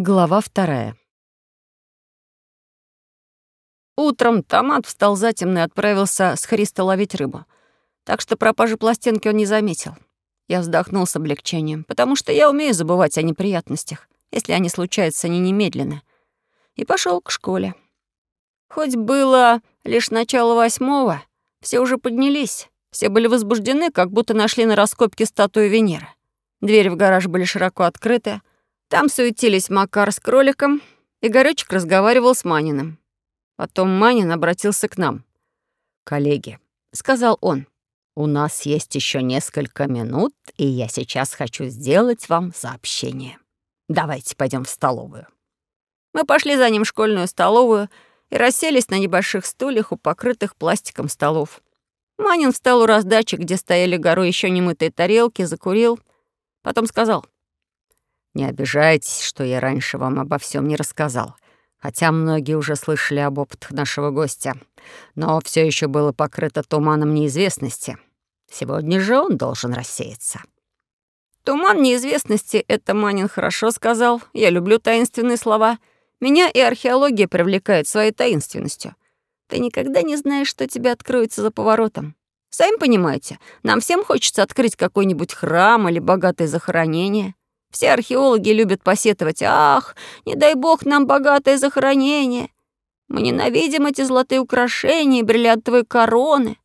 Глава вторая. Утром Томат встал затемно и отправился с Христа ловить рыбу. Так что пропажи пластинки он не заметил. Я вздохнул с облегчением, потому что я умею забывать о неприятностях, если они случаются не немедленно. И пошел к школе. Хоть было лишь начало восьмого, все уже поднялись. Все были возбуждены, как будто нашли на раскопке статую Венеры. Двери в гараж были широко открыты. Там суетились Макар с кроликом, и Горючек разговаривал с Маниным. Потом Манин обратился к нам. «Коллеги», — сказал он, — «у нас есть еще несколько минут, и я сейчас хочу сделать вам сообщение. Давайте пойдем в столовую». Мы пошли за ним в школьную столовую и расселись на небольших стульях у покрытых пластиком столов. Манин встал у раздачи, где стояли горой еще немытые тарелки, закурил. Потом сказал, «Не обижайтесь, что я раньше вам обо всем не рассказал, хотя многие уже слышали об опытах нашего гостя, но все еще было покрыто туманом неизвестности. Сегодня же он должен рассеяться». «Туман неизвестности» — это Манин хорошо сказал. Я люблю таинственные слова. Меня и археология привлекает своей таинственностью. Ты никогда не знаешь, что тебе откроется за поворотом. Сами понимаете, нам всем хочется открыть какой-нибудь храм или богатое захоронение. Все археологи любят посетовать «Ах, не дай бог нам богатое захоронение!» Мы ненавидим эти золотые украшения и бриллиантовые короны.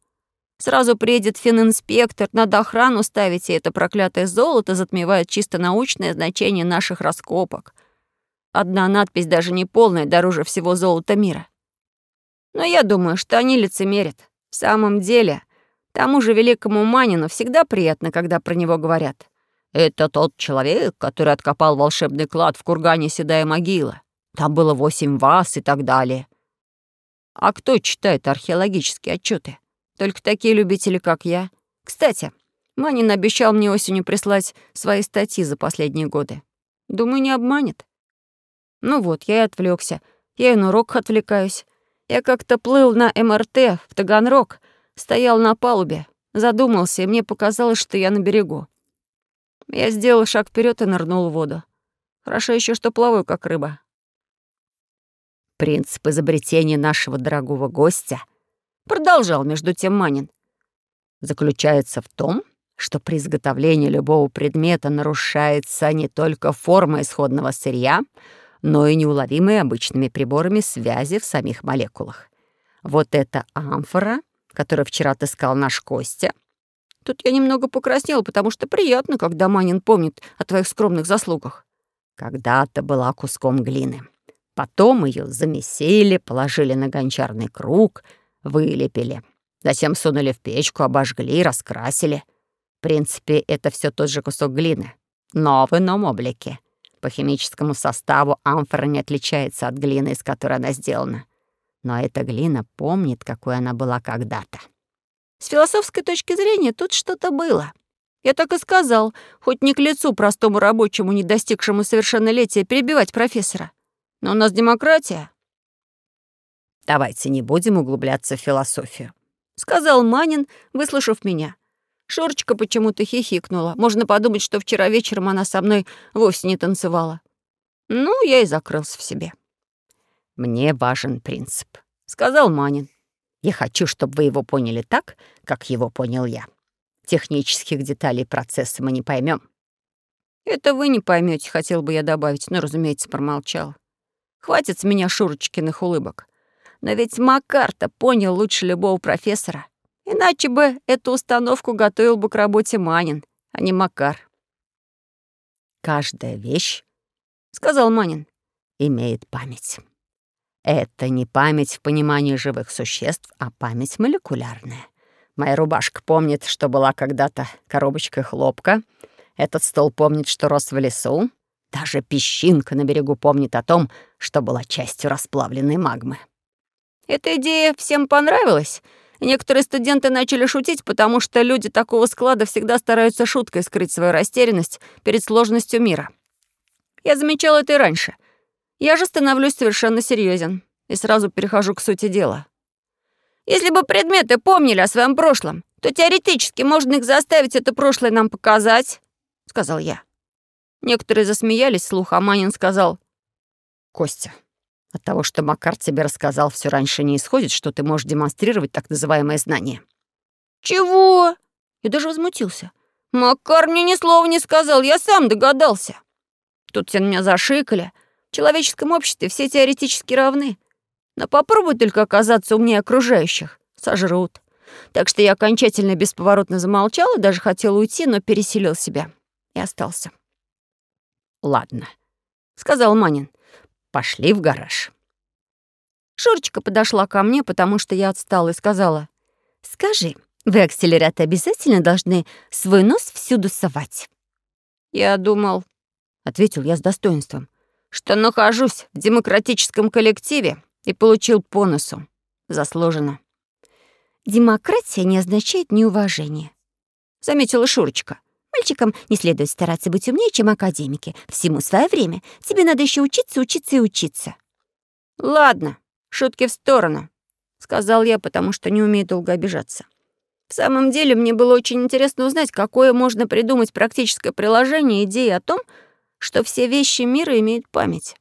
Сразу приедет фининспектор, надо охрану ставить, и это проклятое золото затмевает чисто научное значение наших раскопок. Одна надпись даже не полная, дороже всего золота мира. Но я думаю, что они лицемерят. В самом деле, тому же великому Манину всегда приятно, когда про него говорят. «Это тот человек, который откопал волшебный клад в кургане Седая могила. Там было восемь вас и так далее». А кто читает археологические отчеты? Только такие любители, как я. Кстати, Манин обещал мне осенью прислать свои статьи за последние годы. Думаю, не обманет. Ну вот, я и отвлекся. Я и на урок отвлекаюсь. Я как-то плыл на МРТ в Таганрог, стоял на палубе, задумался, и мне показалось, что я на берегу. Я сделал шаг вперед и нырнул в воду. Хорошо еще, что плаваю, как рыба. Принцип изобретения нашего дорогого гостя, продолжал между тем Манин, заключается в том, что при изготовлении любого предмета нарушается не только форма исходного сырья, но и неуловимые обычными приборами связи в самих молекулах. Вот эта амфора, которую вчера отыскал наш Костя. Тут я немного покраснела, потому что приятно, когда Манин помнит о твоих скромных заслугах. Когда-то была куском глины. Потом ее замесили, положили на гончарный круг, вылепили. Затем сунули в печку, обожгли, раскрасили. В принципе, это все тот же кусок глины, но в ином облике. По химическому составу амфора не отличается от глины, из которой она сделана. Но эта глина помнит, какой она была когда-то. С философской точки зрения тут что-то было. Я так и сказал, хоть не к лицу простому рабочему, не достигшему совершеннолетия, перебивать профессора. Но у нас демократия. «Давайте не будем углубляться в философию», — сказал Манин, выслушав меня. Шорочка почему-то хихикнула. Можно подумать, что вчера вечером она со мной вовсе не танцевала. Ну, я и закрылся в себе. «Мне важен принцип», — сказал Манин. «Я хочу, чтобы вы его поняли так, как его понял я. Технических деталей процесса мы не поймем. «Это вы не поймете, хотел бы я добавить, но, разумеется, промолчал. Хватит с меня Шурочкиных улыбок. Но ведь Макар-то понял лучше любого профессора. Иначе бы эту установку готовил бы к работе Манин, а не Макар. «Каждая вещь, — сказал Манин, — имеет память. Это не память в понимании живых существ, а память молекулярная. Моя рубашка помнит, что была когда-то коробочкой хлопка. Этот стол помнит, что рос в лесу. Даже песчинка на берегу помнит о том, что была частью расплавленной магмы. Эта идея всем понравилась, Некоторые студенты начали шутить, потому что люди такого склада всегда стараются шуткой скрыть свою растерянность перед сложностью мира. Я замечал это и раньше. Я же становлюсь совершенно серьезен и сразу перехожу к сути дела. Если бы предметы помнили о своем прошлом, то теоретически можно их заставить это прошлое нам показать, — сказал я. Некоторые засмеялись слух, а Манин сказал, Костя, от того, что Макар тебе рассказал, все раньше не исходит, что ты можешь демонстрировать так называемое знание. Чего? Я даже возмутился. Макар мне ни слова не сказал, я сам догадался. Тут все на меня зашикали. В человеческом обществе все теоретически равны. Но попробуй только оказаться умнее окружающих. Сожрут. Так что я окончательно бесповоротно замолчал и даже хотел уйти, но пересилил себя. И остался. «Ладно», — сказал Манин. «Пошли в гараж». Шурочка подошла ко мне, потому что я отстала, и сказала. «Скажи, вы, акселераты, обязательно должны свой нос всюду совать?» «Я думал», — ответил я с достоинством, «что нахожусь в демократическом коллективе и получил по носу. Заслуженно». «Демократия не означает неуважение», — заметила Шурочка. «Мальчикам не следует стараться быть умнее, чем академики. Всему свое время. Тебе надо еще учиться, учиться и учиться». «Ладно, шутки в сторону», — сказал я, потому что не умею долго обижаться. В самом деле, мне было очень интересно узнать, какое можно придумать практическое приложение идеи о том, что все вещи мира имеют память.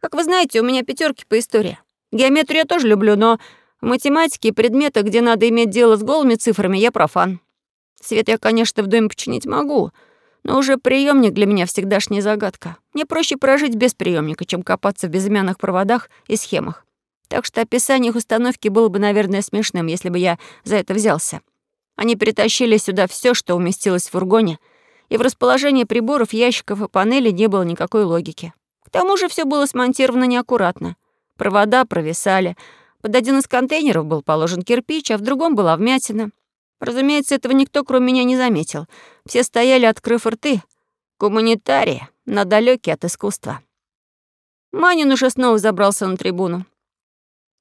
Как вы знаете, у меня пятерки по истории. Геометрию я тоже люблю, но в математике и предметах, где надо иметь дело с голыми цифрами, я профан. Свет я, конечно, в доме починить могу, но уже приемник для меня всегдашняя загадка. Мне проще прожить без приемника, чем копаться в безымянных проводах и схемах. Так что описание их установки было бы, наверное, смешным, если бы я за это взялся. Они притащили сюда все, что уместилось в фургоне, и в расположении приборов, ящиков и панелей не было никакой логики. К тому же все было смонтировано неаккуратно. Провода провисали, под один из контейнеров был положен кирпич, а в другом была вмятина. Разумеется, этого никто, кроме меня, не заметил. Все стояли, открыв рты. Гуманитарии, но далёкие от искусства. Манин уже снова забрался на трибуну.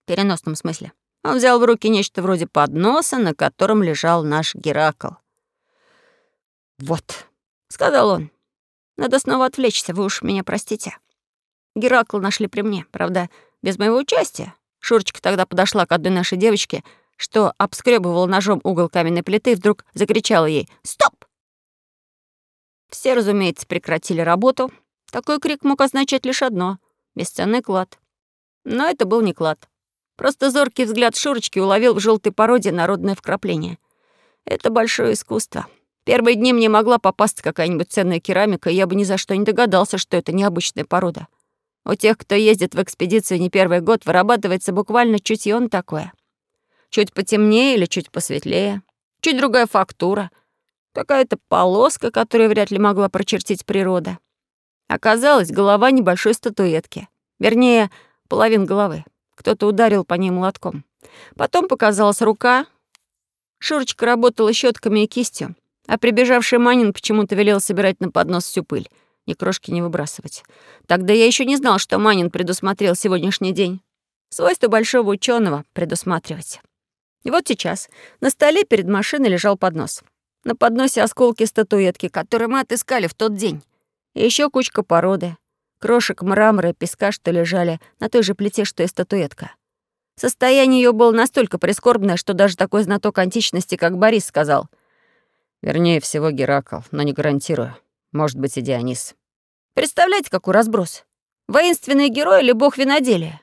В переносном смысле. Он взял в руки нечто вроде подноса, на котором лежал наш Геракл. «Вот», — сказал он, — «надо снова отвлечься, вы уж меня простите. Геракл нашли при мне, правда, без моего участия. Шурочка тогда подошла к одной нашей девочке, что обскребывала ножом угол каменной плиты, и вдруг закричала ей «Стоп!». Все, разумеется, прекратили работу. Такой крик мог означать лишь одно — бесценный клад. Но это был не клад. Просто зоркий взгляд Шурочки уловил в желтой породе народное вкрапление. Это большое искусство. Первые дни мне могла попасться какая-нибудь ценная керамика, и я бы ни за что не догадался, что это необычная порода. У тех, кто ездит в экспедицию не первый год, вырабатывается буквально чутье на такое. Чуть потемнее или чуть посветлее, чуть другая фактура, какая-то полоска, которую вряд ли могла прочертить природа. Оказалось, голова небольшой статуэтки. Вернее, половин головы. Кто-то ударил по ней молотком. Потом показалась рука. Шурочка работала щетками и кистью, а прибежавший Манин почему-то велел собирать на поднос всю пыль ни крошки не выбрасывать. Тогда я еще не знал, что Манин предусмотрел сегодняшний день. Свойство большого ученого предусматривать. И вот сейчас на столе перед машиной лежал поднос. На подносе осколки статуэтки, которые мы отыскали в тот день. И еще кучка породы, крошек мрамора и песка, что лежали на той же плите, что и статуэтка. Состояние ее было настолько прискорбное, что даже такой знаток античности, как Борис, сказал. «Вернее всего, Геракл, но не гарантирую. Может быть, и Дионис. Представляете, какой разброс? Воинственный герой или бог виноделия?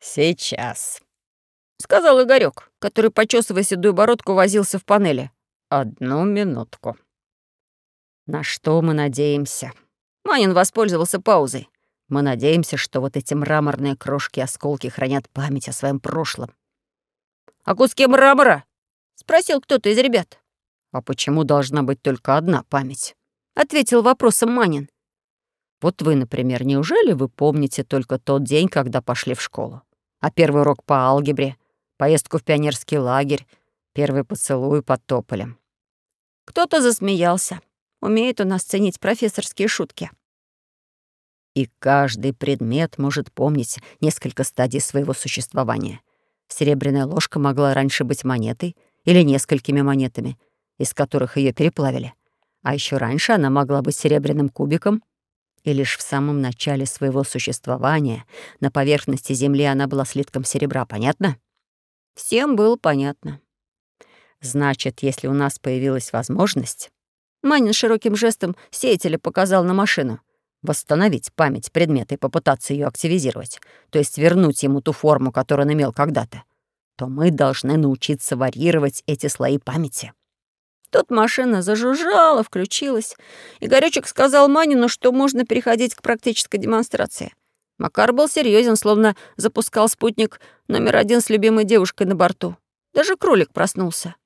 «Сейчас», — сказал Игорёк, который, почесывая седую бородку, возился в панели. «Одну минутку». «На что мы надеемся?» Манин воспользовался паузой. «Мы надеемся, что вот эти мраморные крошки-осколки хранят память о своем прошлом». «А куски мрамора?» — спросил кто-то из ребят. «А почему должна быть только одна память?» — ответил вопросом Манин. «Вот вы, например, неужели вы помните только тот день, когда пошли в школу? А первый урок по алгебре, поездку в пионерский лагерь, первый поцелуй под тополем?» Кто-то засмеялся. Умеет у нас ценить профессорские шутки. И каждый предмет может помнить несколько стадий своего существования. Серебряная ложка могла раньше быть монетой или несколькими монетами, из которых ее переплавили. А еще раньше она могла быть серебряным кубиком, и лишь в самом начале своего существования на поверхности Земли она была слитком серебра, понятно? Всем было понятно. Значит, если у нас появилась возможность... Манин широким жестом сеятеля показал на машину. восстановить память предмета и попытаться ее активизировать, то есть вернуть ему ту форму, которую он имел когда-то, то мы должны научиться варьировать эти слои памяти. Тут машина зажужжала, включилась. Игорёчек сказал Манину, что можно переходить к практической демонстрации. Макар был серьезен, словно запускал спутник номер один с любимой девушкой на борту. Даже кролик проснулся.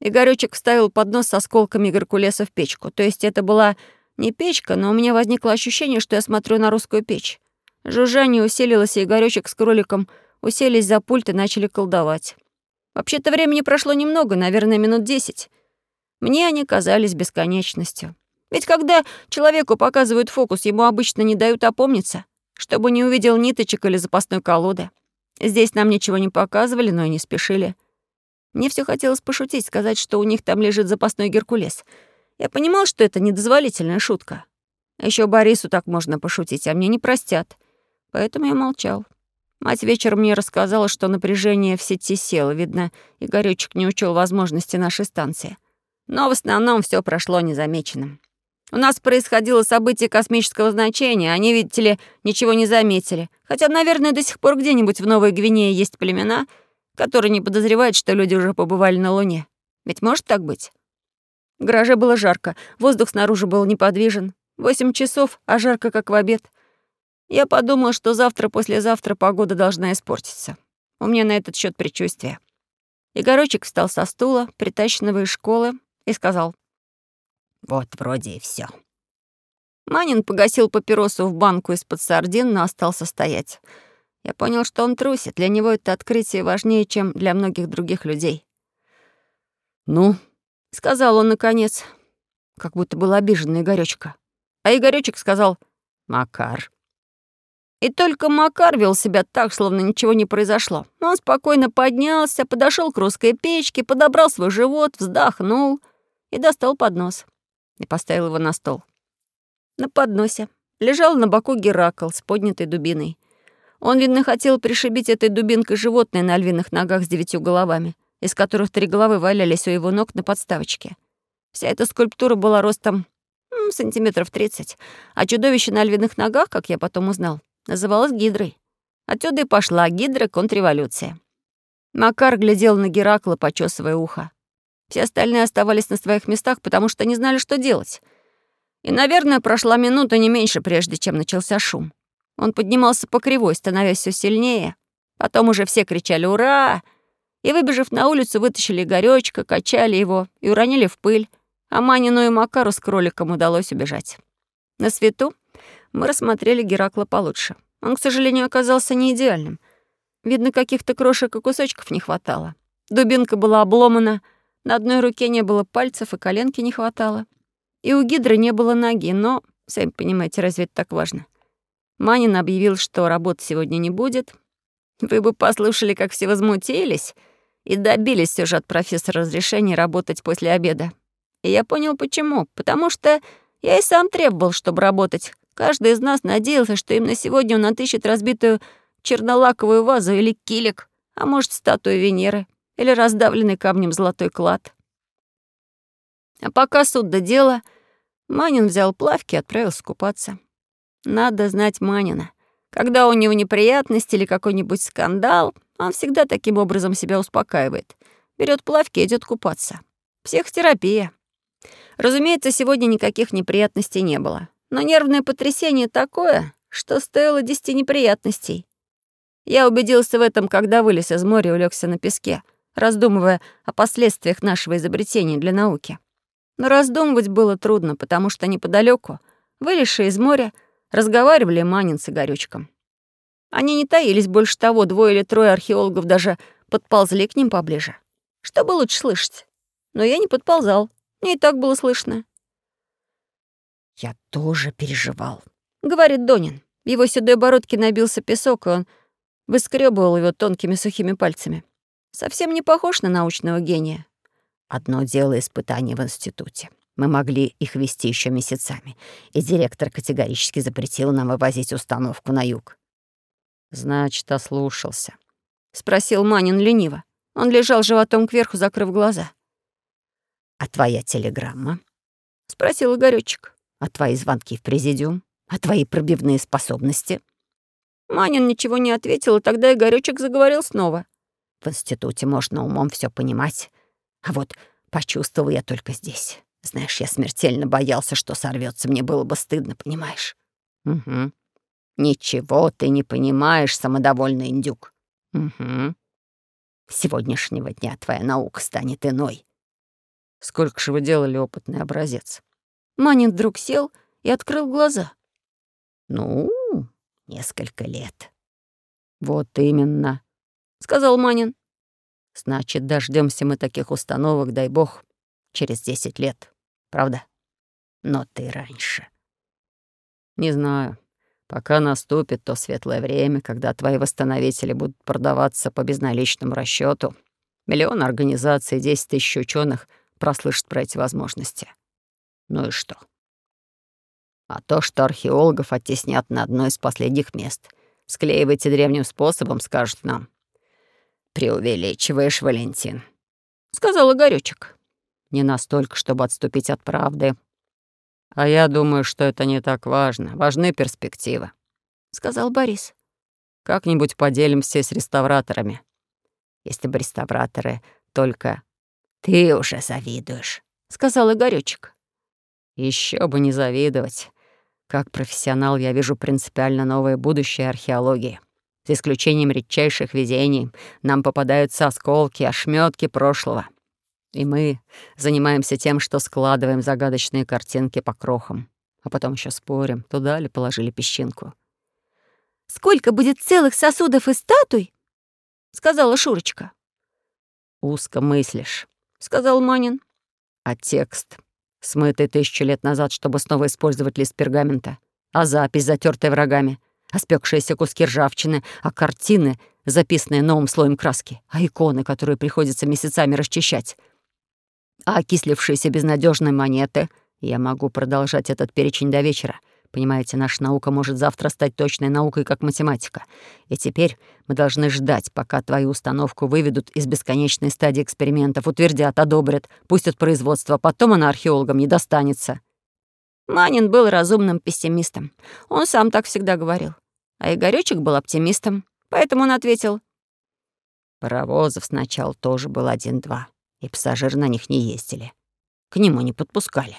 Игорёчек вставил поднос с осколками Геркулеса в печку. То есть это была не печка, но у меня возникло ощущение, что я смотрю на русскую печь. Жужжание усилилось, и Игорёчек с кроликом уселись за пульт и начали колдовать. Вообще-то времени прошло немного, наверное, минут десять. Мне они казались бесконечностью. Ведь когда человеку показывают фокус, ему обычно не дают опомниться, чтобы не увидел ниточек или запасной колоды. Здесь нам ничего не показывали, но и не спешили. Мне все хотелось пошутить, сказать, что у них там лежит запасной Геркулес. Я понимал, что это недозволительная шутка. Еще Борису так можно пошутить, а мне не простят. Поэтому я молчал. Мать вечером мне рассказала, что напряжение в сети село. Видно, Игорёчек не учел возможности нашей станции. Но в основном все прошло незамеченным. У нас происходило событие космического значения, они, видите ли, ничего не заметили. Хотя, наверное, до сих пор где-нибудь в Новой Гвинее есть племена, которые не подозревают, что люди уже побывали на Луне. Ведь может так быть? В гараже было жарко, воздух снаружи был неподвижен. Восемь часов, а жарко, как в обед. Я подумала, что завтра-послезавтра погода должна испортиться. У меня на этот счет предчувствие. Игорочек встал со стула, притащенного из школы, и сказал. «Вот вроде и все. Манин погасил папиросу в банку из-под сардин, но остался стоять. Я понял, что он трусит. Для него это открытие важнее, чем для многих других людей. «Ну?» — сказал он наконец, как будто был обижен Игорёчка. А Игорёчек сказал «Макар». И только Макар вел себя так, словно ничего не произошло. Он спокойно поднялся, подошел к русской печке, подобрал свой живот, вздохнул и достал поднос. И поставил его на стол. На подносе лежал на боку Геракл с поднятой дубиной. Он, видно, хотел пришибить этой дубинкой животное на львиных ногах с девятью головами, из которых три головы валялись у его ног на подставочке. Вся эта скульптура была ростом м, сантиметров тридцать, а чудовище на львиных ногах, как я потом узнал, называлось Гидрой. Отсюда и пошла Гидра контрреволюция. Макар глядел на Геракла, почесывая ухо. Все остальные оставались на своих местах, потому что не знали, что делать. И, наверное, прошла минута не меньше, прежде чем начался шум. Он поднимался по кривой, становясь все сильнее. Потом уже все кричали «Ура!» и, выбежав на улицу, вытащили Игорёчка, качали его и уронили в пыль, а Манину и Макару с кроликом удалось убежать. На свету мы рассмотрели Геракла получше. Он, к сожалению, оказался не идеальным. Видно, каких-то крошек и кусочков не хватало. Дубинка была обломана — на одной руке не было пальцев, и коленки не хватало. И у Гидры не было ноги, но, сами понимаете, разве это так важно? Манин объявил, что работы сегодня не будет. Вы бы послушали, как все возмутились и добились все же от профессора разрешения работать после обеда. И я понял, почему. Потому что я и сам требовал, чтобы работать. Каждый из нас надеялся, что именно сегодня он отыщет разбитую чернолаковую вазу или килик, а может, статую Венеры или раздавленный камнем золотой клад. А пока суд до дела, Манин взял плавки и отправился купаться. Надо знать Манина. Когда у него неприятности или какой-нибудь скандал, он всегда таким образом себя успокаивает. Берет плавки и идет купаться. Психотерапия. Разумеется, сегодня никаких неприятностей не было. Но нервное потрясение такое, что стоило десяти неприятностей. Я убедился в этом, когда вылез из моря и улегся на песке — раздумывая о последствиях нашего изобретения для науки. Но раздумывать было трудно, потому что неподалеку, вылезшие из моря, разговаривали Манин с Игорёчком. Они не таились больше того, двое или трое археологов даже подползли к ним поближе. Чтобы лучше слышать. Но я не подползал, мне и так было слышно. «Я тоже переживал», — говорит Донин. В его седой бородке набился песок, и он выскребывал его тонкими сухими пальцами. Совсем не похож на научного гения. Одно дело испытания в институте. Мы могли их вести еще месяцами, и директор категорически запретил нам вывозить установку на юг. Значит, ослушался. Спросил Манин лениво. Он лежал животом кверху, закрыв глаза. «А твоя телеграмма?» Спросил Игорёчек. «А твои звонки в президиум? А твои пробивные способности?» Манин ничего не ответил, и тогда Игорёчек заговорил снова. «В институте можно умом все понимать. А вот почувствовал я только здесь. Знаешь, я смертельно боялся, что сорвется. Мне было бы стыдно, понимаешь?» «Угу. Ничего ты не понимаешь, самодовольный индюк. Угу. С сегодняшнего дня твоя наука станет иной. Сколько же вы делали опытный образец? Манин вдруг сел и открыл глаза. Ну, несколько лет. Вот именно, сказал Манин. Значит, дождемся мы таких установок, дай бог, через десять лет. Правда? Но ты раньше. Не знаю. Пока наступит то светлое время, когда твои восстановители будут продаваться по безналичному расчету, миллион организаций, десять тысяч ученых прослышат про эти возможности. Ну и что? А то, что археологов оттеснят на одно из последних мест, склеивайте древним способом, скажут нам. «Преувеличиваешь, Валентин», — сказал Игорёчек. «Не настолько, чтобы отступить от правды», «А я думаю, что это не так важно. Важны перспективы», — сказал Борис. «Как-нибудь поделимся с реставраторами. Если бы реставраторы только...» «Ты уже завидуешь», — сказал Игорёчек. Еще бы не завидовать. Как профессионал я вижу принципиально новое будущее археологии. За исключением редчайших везений нам попадаются осколки, ошметки прошлого. И мы занимаемся тем, что складываем загадочные картинки по крохам. А потом еще спорим, туда ли положили песчинку. «Сколько будет целых сосудов и статуй?» — сказала Шурочка. «Узко мыслишь», — сказал Манин. «А текст, смытый тысячу лет назад, чтобы снова использовать лист пергамента, а запись, затертая врагами, а спекшиеся куски ржавчины, а картины, записанные новым слоем краски, а иконы, которые приходится месяцами расчищать». А окислившиеся безнадежные монеты... Я могу продолжать этот перечень до вечера. Понимаете, наша наука может завтра стать точной наукой, как математика. И теперь мы должны ждать, пока твою установку выведут из бесконечной стадии экспериментов, утвердят, одобрят, пустят производство, потом она археологам не достанется». Манин был разумным пессимистом. Он сам так всегда говорил. А Игорёчек был оптимистом, поэтому он ответил. «Паровозов сначала тоже был один-два и пассажиры на них не ездили. К нему не подпускали.